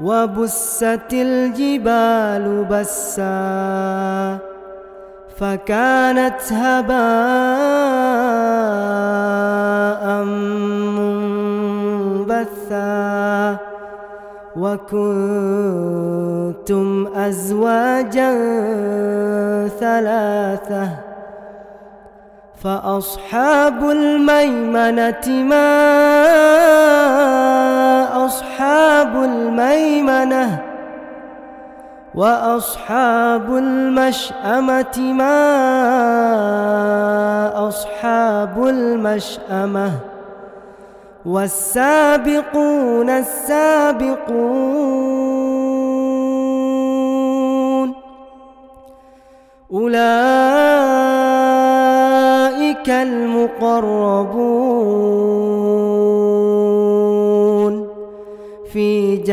وبست الجبال بسا فكانت هباء منبثا وكنتم أزواجا ثلاثة فأصحاب الميمنة ما أصحاب الميمنة وأصحاب المشأمة ما أصحاب المشأمة والسابقون السابقون أولئك المقربون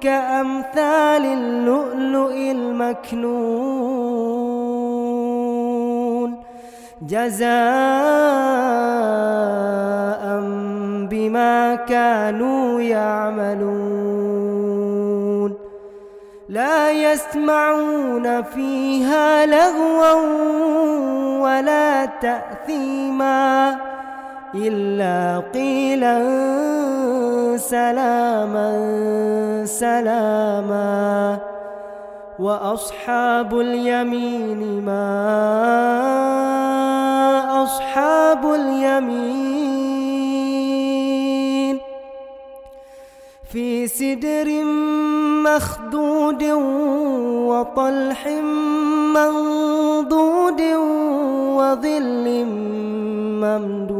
كأمثال اللؤلؤ المكنون. جزاء بما كانوا يعملون. لا يسمعون فيها لغوا ولا تأثيما. إلا قيلا سلاما سلاما وأصحاب اليمين ما أصحاب اليمين في سدر مخدود وطلح منضود وظل ممدود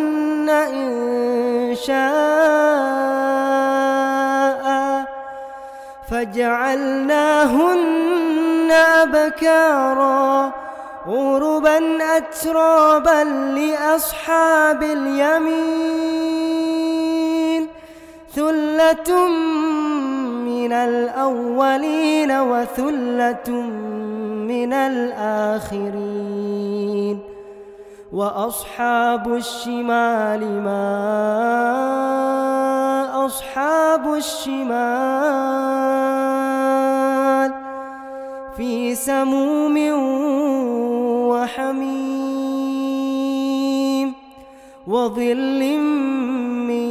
إن شاء فجعلناهن أبكارا عربا أترابا لأصحاب اليمين ثلة من الأولين وثلة من الآخرين وأصحاب الشمال ما أصحاب الشمال في سموم وحميم وظل من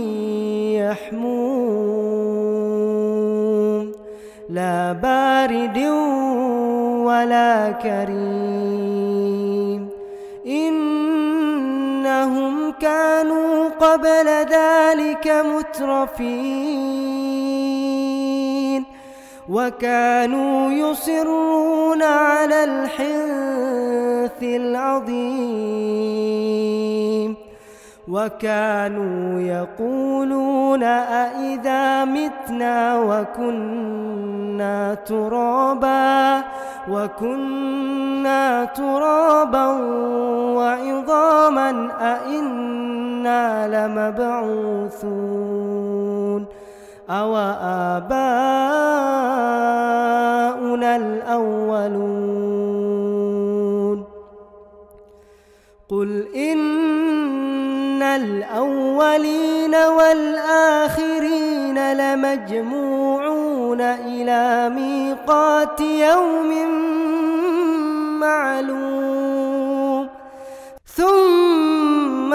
يحموم لا بارد ولا كريم كانوا قبل ذلك مترفين وكانوا يصرون على الحنث العظيم وكانوا يقولون أئذا متنا وكنا ترابا وكنا ترابا وعظاما أئنا لمبعوثون أو آباؤنا الأولون. قل إن الأولين والآخرين لمجموعون إلى ميقات يوم معلوم. ثم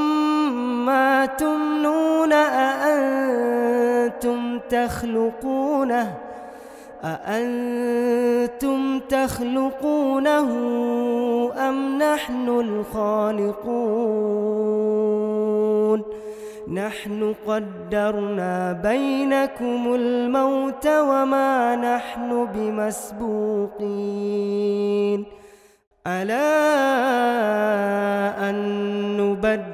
ما تمنون أأنتم تخلقونه؟ أأنتم تخلقونه أم نحن الخالقون؟ نحن قدرنا بينكم الموت وما نحن بمسبوقين. ألا أن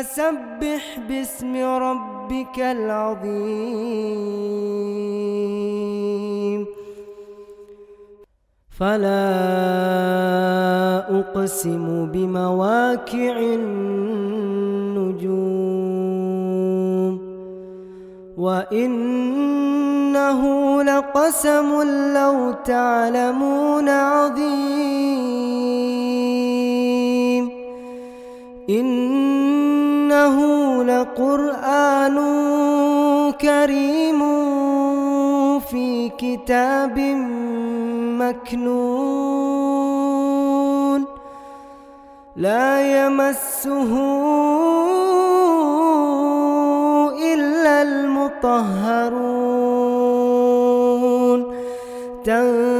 فسبح باسم ربك العظيم. فلا أقسم بمواكع النجوم. وإنه لقسم لو تعلمون عظيم. إنه لقرآن كريم في كتاب مكنون. لا يمسه إلا المطهرون. تنزيل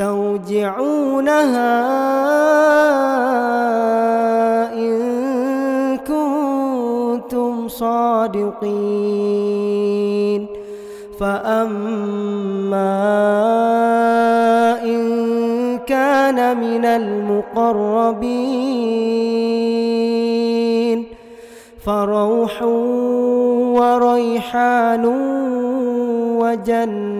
ترجعونها إن كنتم صادقين. فأما إن كان من المقربين فروح وريحان وجنة